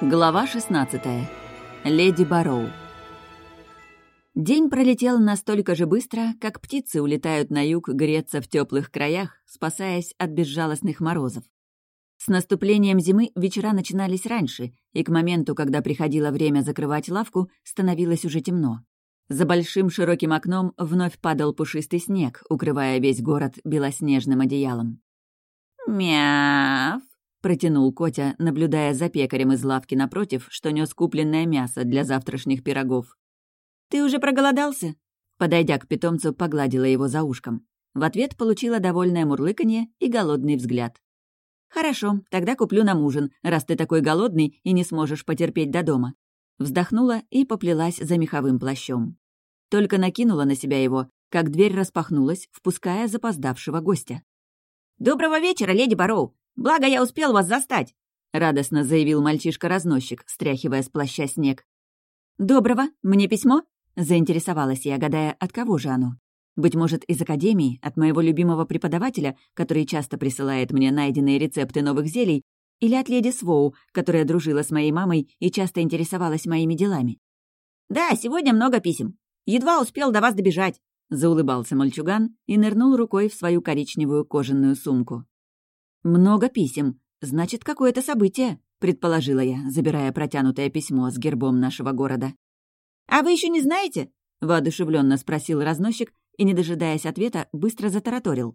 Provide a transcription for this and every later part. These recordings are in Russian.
Глава 16. Леди Бароу. День пролетел настолько же быстро, как птицы улетают на юг греться в теплых краях, спасаясь от безжалостных морозов. С наступлением зимы вечера начинались раньше, и к моменту, когда приходило время закрывать лавку, становилось уже темно. За большим широким окном вновь падал пушистый снег, укрывая весь город белоснежным одеялом. «Мяв!» — протянул Котя, наблюдая за пекарем из лавки напротив, что нес купленное мясо для завтрашних пирогов. «Ты уже проголодался?» Подойдя к питомцу, погладила его за ушком. В ответ получила довольное мурлыканье и голодный взгляд. «Хорошо, тогда куплю нам ужин, раз ты такой голодный и не сможешь потерпеть до дома». Вздохнула и поплелась за меховым плащом. Только накинула на себя его, как дверь распахнулась, впуская запоздавшего гостя. «Доброго вечера, леди Бароу! Благо, я успел вас застать!» — радостно заявил мальчишка-разносчик, стряхивая с плаща снег. «Доброго! Мне письмо?» — заинтересовалась я, гадая, от кого же оно. Быть может, из академии, от моего любимого преподавателя, который часто присылает мне найденные рецепты новых зелий, или от леди Своу, которая дружила с моей мамой и часто интересовалась моими делами. «Да, сегодня много писем. Едва успел до вас добежать», — заулыбался мальчуган и нырнул рукой в свою коричневую кожаную сумку. «Много писем. Значит, какое-то событие», — предположила я, забирая протянутое письмо с гербом нашего города. «А вы еще не знаете?» — воодушевленно спросил разносчик и, не дожидаясь ответа, быстро затараторил.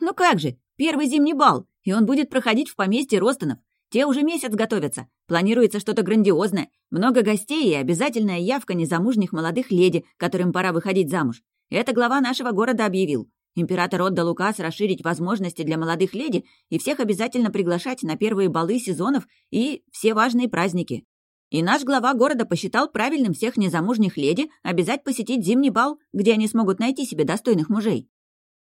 «Ну как же, первый зимний бал, и он будет проходить в поместье Ростонов. Те уже месяц готовятся. Планируется что-то грандиозное. Много гостей и обязательная явка незамужних молодых леди, которым пора выходить замуж. Это глава нашего города объявил. Император отдал указ расширить возможности для молодых леди и всех обязательно приглашать на первые балы сезонов и все важные праздники. И наш глава города посчитал правильным всех незамужних леди обязать посетить зимний бал, где они смогут найти себе достойных мужей.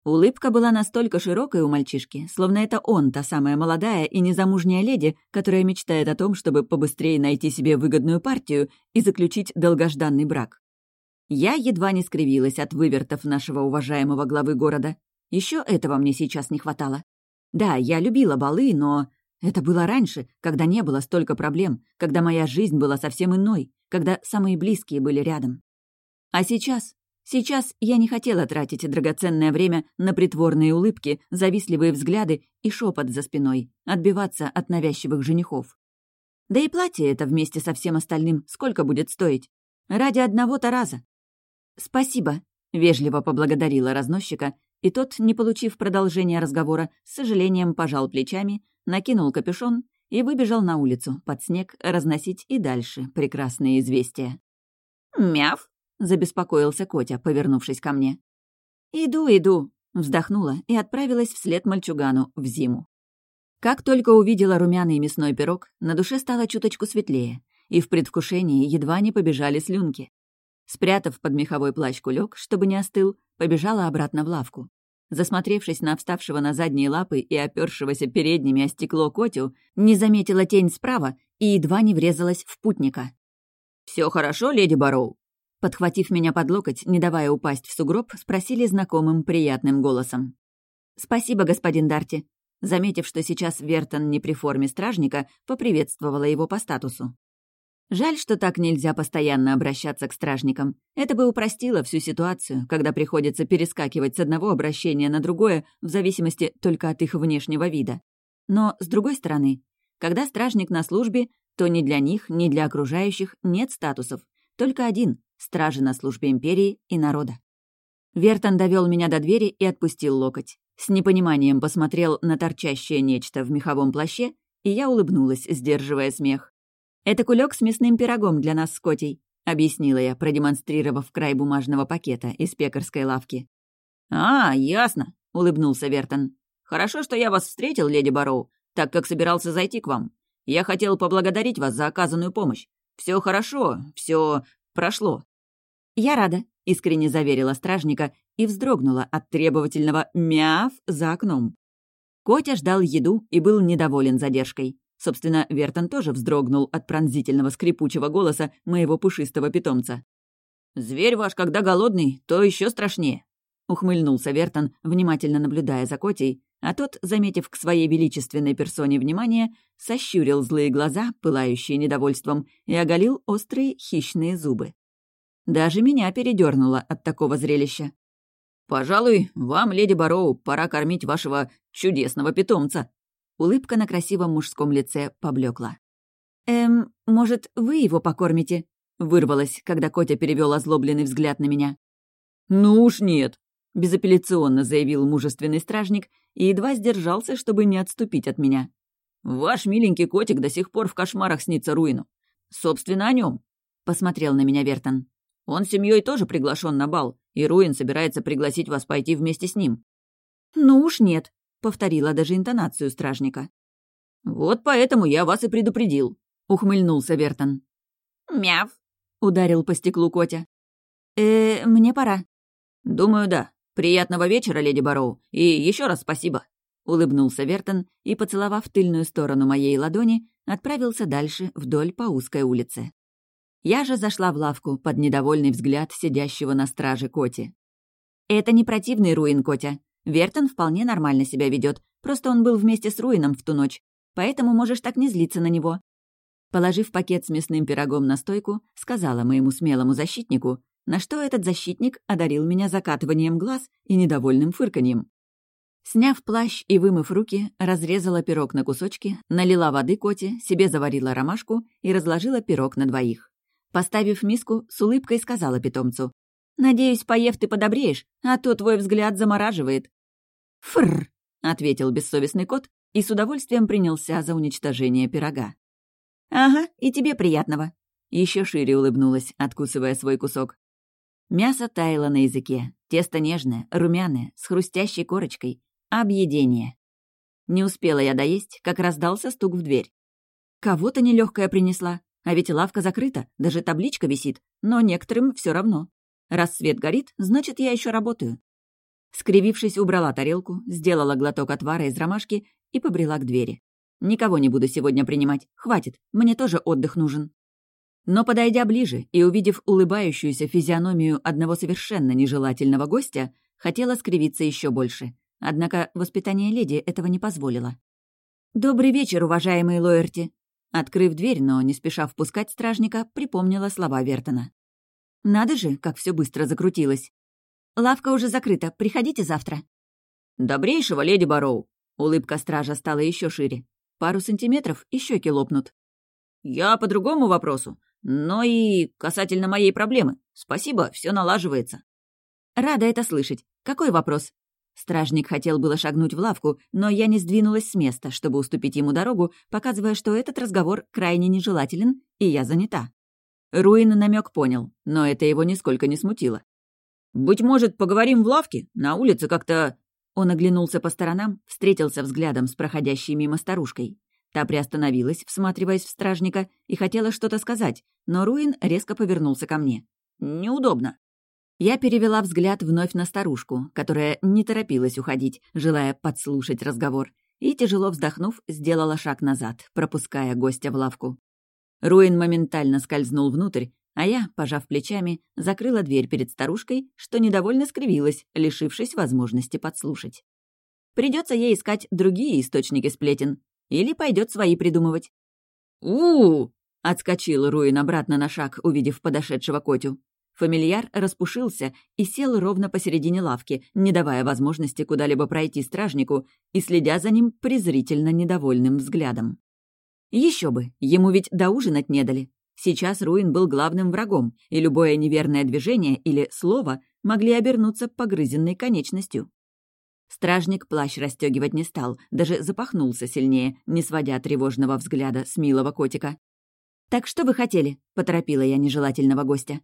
Улыбка была настолько широкой у мальчишки, словно это он, та самая молодая и незамужняя леди, которая мечтает о том, чтобы побыстрее найти себе выгодную партию и заключить долгожданный брак. Я едва не скривилась от вывертов нашего уважаемого главы города. Еще этого мне сейчас не хватало. Да, я любила балы, но это было раньше, когда не было столько проблем, когда моя жизнь была совсем иной, когда самые близкие были рядом. А сейчас? Сейчас я не хотела тратить драгоценное время на притворные улыбки, завистливые взгляды и шепот за спиной, отбиваться от навязчивых женихов. Да и платье это вместе со всем остальным сколько будет стоить? Ради одного-то раза. «Спасибо», — вежливо поблагодарила разносчика, и тот, не получив продолжения разговора, с сожалением пожал плечами, накинул капюшон и выбежал на улицу под снег разносить и дальше прекрасные известия. «Мяв!» — забеспокоился Котя, повернувшись ко мне. «Иду, иду!» — вздохнула и отправилась вслед мальчугану в зиму. Как только увидела румяный мясной пирог, на душе стало чуточку светлее, и в предвкушении едва не побежали слюнки. Спрятав под меховой плащ кулек, чтобы не остыл, побежала обратно в лавку. Засмотревшись на вставшего на задние лапы и опёршегося передними о стекло Котю, не заметила тень справа и едва не врезалась в путника. Все хорошо, леди Бароу?» Подхватив меня под локоть, не давая упасть в сугроб, спросили знакомым приятным голосом. «Спасибо, господин Дарти». Заметив, что сейчас Вертон не при форме стражника, поприветствовала его по статусу. Жаль, что так нельзя постоянно обращаться к стражникам. Это бы упростило всю ситуацию, когда приходится перескакивать с одного обращения на другое в зависимости только от их внешнего вида. Но, с другой стороны, когда стражник на службе, то ни для них, ни для окружающих нет статусов. Только один — стражи на службе империи и народа. Вертон довел меня до двери и отпустил локоть. С непониманием посмотрел на торчащее нечто в меховом плаще, и я улыбнулась, сдерживая смех. «Это кулек с мясным пирогом для нас с Котей», — объяснила я, продемонстрировав край бумажного пакета из пекарской лавки. «А, ясно», — улыбнулся Вертон. «Хорошо, что я вас встретил, леди Бароу, так как собирался зайти к вам. Я хотел поблагодарить вас за оказанную помощь. Все хорошо, все прошло». «Я рада», — искренне заверила стражника и вздрогнула от требовательного «мяв» за окном. Котя ждал еду и был недоволен задержкой. Собственно, Вертон тоже вздрогнул от пронзительного скрипучего голоса моего пушистого питомца. «Зверь ваш, когда голодный, то еще страшнее», — ухмыльнулся Вертон, внимательно наблюдая за Котей, а тот, заметив к своей величественной персоне внимание, сощурил злые глаза, пылающие недовольством, и оголил острые хищные зубы. Даже меня передернуло от такого зрелища. «Пожалуй, вам, леди Бароу, пора кормить вашего чудесного питомца». Улыбка на красивом мужском лице поблекла. «Эм, может, вы его покормите?» — вырвалась, когда Котя перевел озлобленный взгляд на меня. «Ну уж нет», — безапелляционно заявил мужественный стражник и едва сдержался, чтобы не отступить от меня. «Ваш миленький котик до сих пор в кошмарах снится Руину. Собственно, о нем, посмотрел на меня Вертон. «Он с семьей тоже приглашен на бал, и Руин собирается пригласить вас пойти вместе с ним». «Ну уж нет», — повторила даже интонацию стражника. «Вот поэтому я вас и предупредил», — ухмыльнулся Вертон. «Мяв», — ударил по стеклу Котя. «Э, мне пора». «Думаю, да. Приятного вечера, леди Бароу, и еще раз спасибо», — улыбнулся Вертон и, поцеловав тыльную сторону моей ладони, отправился дальше вдоль по узкой улице. Я же зашла в лавку под недовольный взгляд сидящего на страже Коти. «Это не противный Руин, Котя. Вертон вполне нормально себя ведет, просто он был вместе с Руином в ту ночь, поэтому можешь так не злиться на него». Положив пакет с мясным пирогом на стойку, сказала моему смелому защитнику, на что этот защитник одарил меня закатыванием глаз и недовольным фырканьем. Сняв плащ и вымыв руки, разрезала пирог на кусочки, налила воды коте, себе заварила ромашку и разложила пирог на двоих. Поставив миску, с улыбкой сказала питомцу. «Надеюсь, поев ты подобреешь, а то твой взгляд замораживает». «Фррр!» — ответил бессовестный кот и с удовольствием принялся за уничтожение пирога. «Ага, и тебе приятного!» Еще шире улыбнулась, откусывая свой кусок. Мясо таяло на языке, тесто нежное, румяное, с хрустящей корочкой. Объедение. Не успела я доесть, как раздался стук в дверь. Кого-то нелегкая принесла. А ведь лавка закрыта, даже табличка висит, но некоторым все равно. Раз свет горит, значит, я еще работаю. Скривившись, убрала тарелку, сделала глоток отвара из ромашки и побрела к двери. Никого не буду сегодня принимать, хватит, мне тоже отдых нужен. Но, подойдя ближе и увидев улыбающуюся физиономию одного совершенно нежелательного гостя, хотела скривиться еще больше. Однако воспитание леди этого не позволило. «Добрый вечер, уважаемые Лоерти!» Открыв дверь, но не спеша впускать стражника, припомнила слова Вертона. «Надо же, как все быстро закрутилось. Лавка уже закрыта, приходите завтра». «Добрейшего, леди Бароу!» Улыбка стража стала еще шире. Пару сантиметров и щеки лопнут. «Я по другому вопросу, но и касательно моей проблемы. Спасибо, все налаживается». «Рада это слышать. Какой вопрос?» Стражник хотел было шагнуть в лавку, но я не сдвинулась с места, чтобы уступить ему дорогу, показывая, что этот разговор крайне нежелателен, и я занята. Руин намек понял, но это его нисколько не смутило. «Быть может, поговорим в лавке? На улице как-то...» Он оглянулся по сторонам, встретился взглядом с проходящей мимо старушкой. Та приостановилась, всматриваясь в стражника, и хотела что-то сказать, но Руин резко повернулся ко мне. «Неудобно». Я перевела взгляд вновь на старушку, которая не торопилась уходить, желая подслушать разговор, и, тяжело вздохнув, сделала шаг назад, пропуская гостя в лавку. Руин моментально скользнул внутрь, а я, пожав плечами, закрыла дверь перед старушкой, что недовольно скривилась, лишившись возможности подслушать. Придется ей искать другие источники сплетен, или пойдет свои придумывать. у, -у, отскочил Руин обратно на шаг, увидев подошедшего Котю. Фамильяр распушился и сел ровно посередине лавки, не давая возможности куда-либо пройти стражнику и следя за ним презрительно недовольным взглядом. Еще бы, ему ведь доужинать не дали. Сейчас Руин был главным врагом, и любое неверное движение или слово могли обернуться погрызенной конечностью. Стражник плащ расстегивать не стал, даже запахнулся сильнее, не сводя тревожного взгляда с милого котика. «Так что вы хотели?» — поторопила я нежелательного гостя.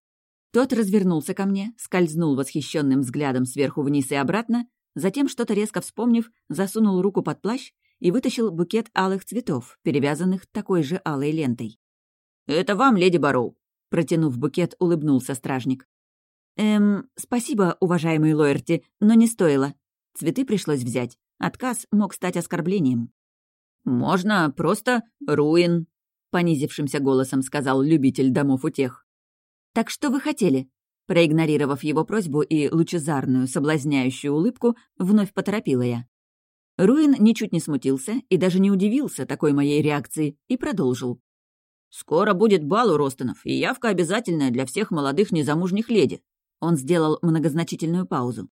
Тот развернулся ко мне, скользнул восхищенным взглядом сверху вниз и обратно, затем, что-то резко вспомнив, засунул руку под плащ и вытащил букет алых цветов, перевязанных такой же алой лентой. «Это вам, леди Бароу!» Протянув букет, улыбнулся стражник. «Эм, спасибо, уважаемый Лоерти, но не стоило. Цветы пришлось взять. Отказ мог стать оскорблением». «Можно просто руин», — понизившимся голосом сказал любитель домов утех. «Так что вы хотели?» Проигнорировав его просьбу и лучезарную, соблазняющую улыбку, вновь поторопила я. Руин ничуть не смутился и даже не удивился такой моей реакции и продолжил. «Скоро будет бал у Ростонов, и явка обязательная для всех молодых незамужних леди». Он сделал многозначительную паузу.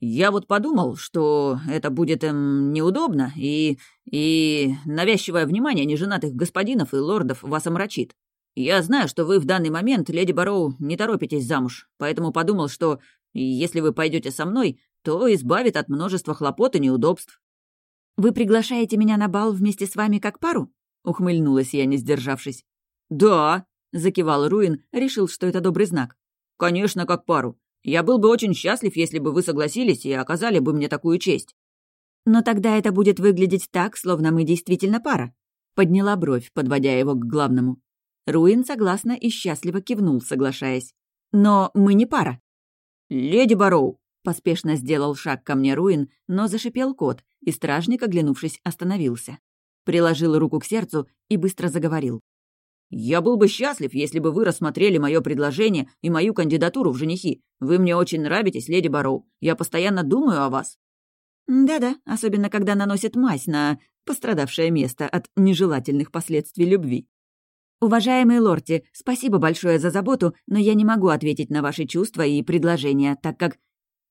«Я вот подумал, что это будет эм, неудобно, и... и... навязчивое внимание неженатых господинов и лордов вас омрачит. Я знаю, что вы в данный момент, леди Бароу, не торопитесь замуж, поэтому подумал, что если вы пойдете со мной, то избавит от множества хлопот и неудобств». «Вы приглашаете меня на бал вместе с вами как пару?» — ухмыльнулась я, не сдержавшись. «Да», — закивал Руин, решил, что это добрый знак. «Конечно, как пару. Я был бы очень счастлив, если бы вы согласились и оказали бы мне такую честь». «Но тогда это будет выглядеть так, словно мы действительно пара», — подняла бровь, подводя его к главному. Руин согласно и счастливо кивнул, соглашаясь. «Но мы не пара». «Леди Бароу!» — поспешно сделал шаг ко мне Руин, но зашипел кот, и стражник, оглянувшись, остановился. Приложил руку к сердцу и быстро заговорил. «Я был бы счастлив, если бы вы рассмотрели мое предложение и мою кандидатуру в женихи. Вы мне очень нравитесь, леди Бароу. Я постоянно думаю о вас». «Да-да, особенно когда наносит мазь на пострадавшее место от нежелательных последствий любви», «Уважаемый лорти, спасибо большое за заботу, но я не могу ответить на ваши чувства и предложения, так как...»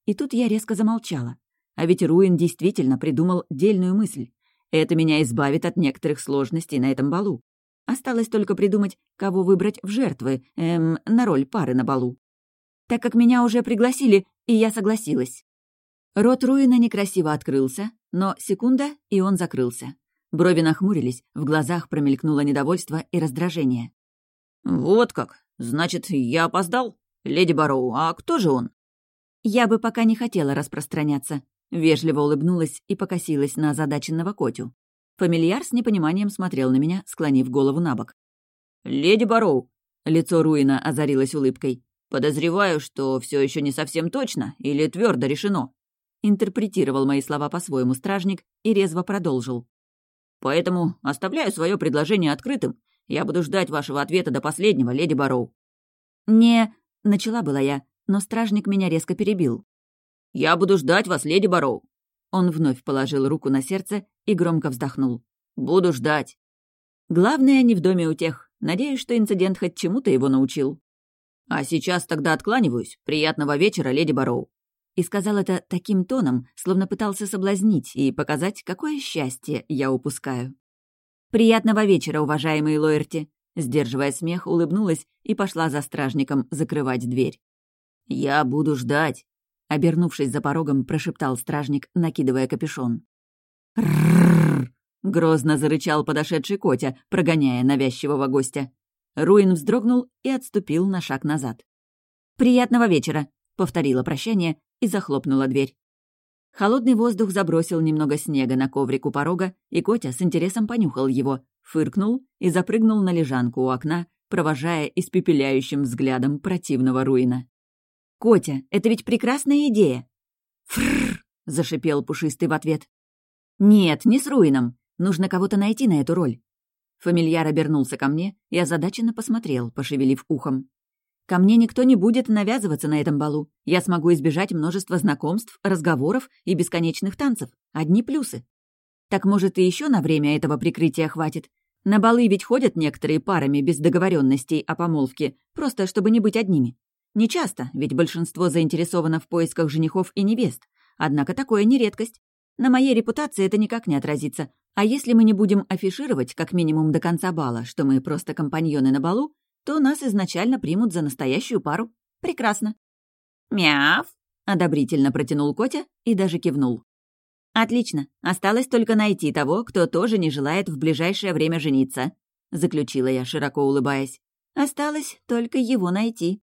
И тут я резко замолчала. А ведь Руин действительно придумал дельную мысль. Это меня избавит от некоторых сложностей на этом балу. Осталось только придумать, кого выбрать в жертвы, эм, на роль пары на балу. Так как меня уже пригласили, и я согласилась. Рот Руина некрасиво открылся, но секунда, и он закрылся. Брови нахмурились, в глазах промелькнуло недовольство и раздражение. «Вот как? Значит, я опоздал? Леди Бароу, а кто же он?» «Я бы пока не хотела распространяться», — вежливо улыбнулась и покосилась на озадаченного Котю. Фамильяр с непониманием смотрел на меня, склонив голову на бок. «Леди Бароу!» — лицо Руина озарилось улыбкой. «Подозреваю, что все еще не совсем точно или твердо решено». Интерпретировал мои слова по-своему стражник и резво продолжил. Поэтому оставляю свое предложение открытым. Я буду ждать вашего ответа до последнего, леди Бароу». «Не...» — начала была я, но стражник меня резко перебил. «Я буду ждать вас, леди Бароу». Он вновь положил руку на сердце и громко вздохнул. «Буду ждать». Главное, не в доме у тех. Надеюсь, что инцидент хоть чему-то его научил. А сейчас тогда откланиваюсь. Приятного вечера, леди Бароу и сказал это таким тоном, словно пытался соблазнить и показать, какое счастье я упускаю. «Приятного вечера, уважаемые Лоерти!» Сдерживая смех, улыбнулась и пошла за стражником закрывать дверь. «Я буду ждать!» Обернувшись за порогом, прошептал стражник, накидывая капюшон. «Ррррр!» — грозно зарычал подошедший Котя, прогоняя навязчивого гостя. Руин вздрогнул и отступил на шаг назад. «Приятного вечера!» — повторила прощание и захлопнула дверь. Холодный воздух забросил немного снега на коврик у порога, и Котя с интересом понюхал его, фыркнул и запрыгнул на лежанку у окна, провожая испепеляющим взглядом противного руина. «Котя, это ведь прекрасная идея!» «Фрррр!» — зашипел Пушистый в ответ. «Нет, не с руином. Нужно кого-то найти на эту роль». Фамильяр обернулся ко мне и озадаченно посмотрел, пошевелив ухом. Ко мне никто не будет навязываться на этом балу. Я смогу избежать множества знакомств, разговоров и бесконечных танцев. Одни плюсы. Так, может, и еще на время этого прикрытия хватит? На балы ведь ходят некоторые парами без договоренностей о помолвке, просто чтобы не быть одними. Не часто, ведь большинство заинтересовано в поисках женихов и невест. Однако такое не редкость. На моей репутации это никак не отразится. А если мы не будем афишировать, как минимум до конца бала, что мы просто компаньоны на балу, то нас изначально примут за настоящую пару. Прекрасно. «Мяв!» — одобрительно протянул Котя и даже кивнул. «Отлично. Осталось только найти того, кто тоже не желает в ближайшее время жениться», — заключила я, широко улыбаясь. «Осталось только его найти».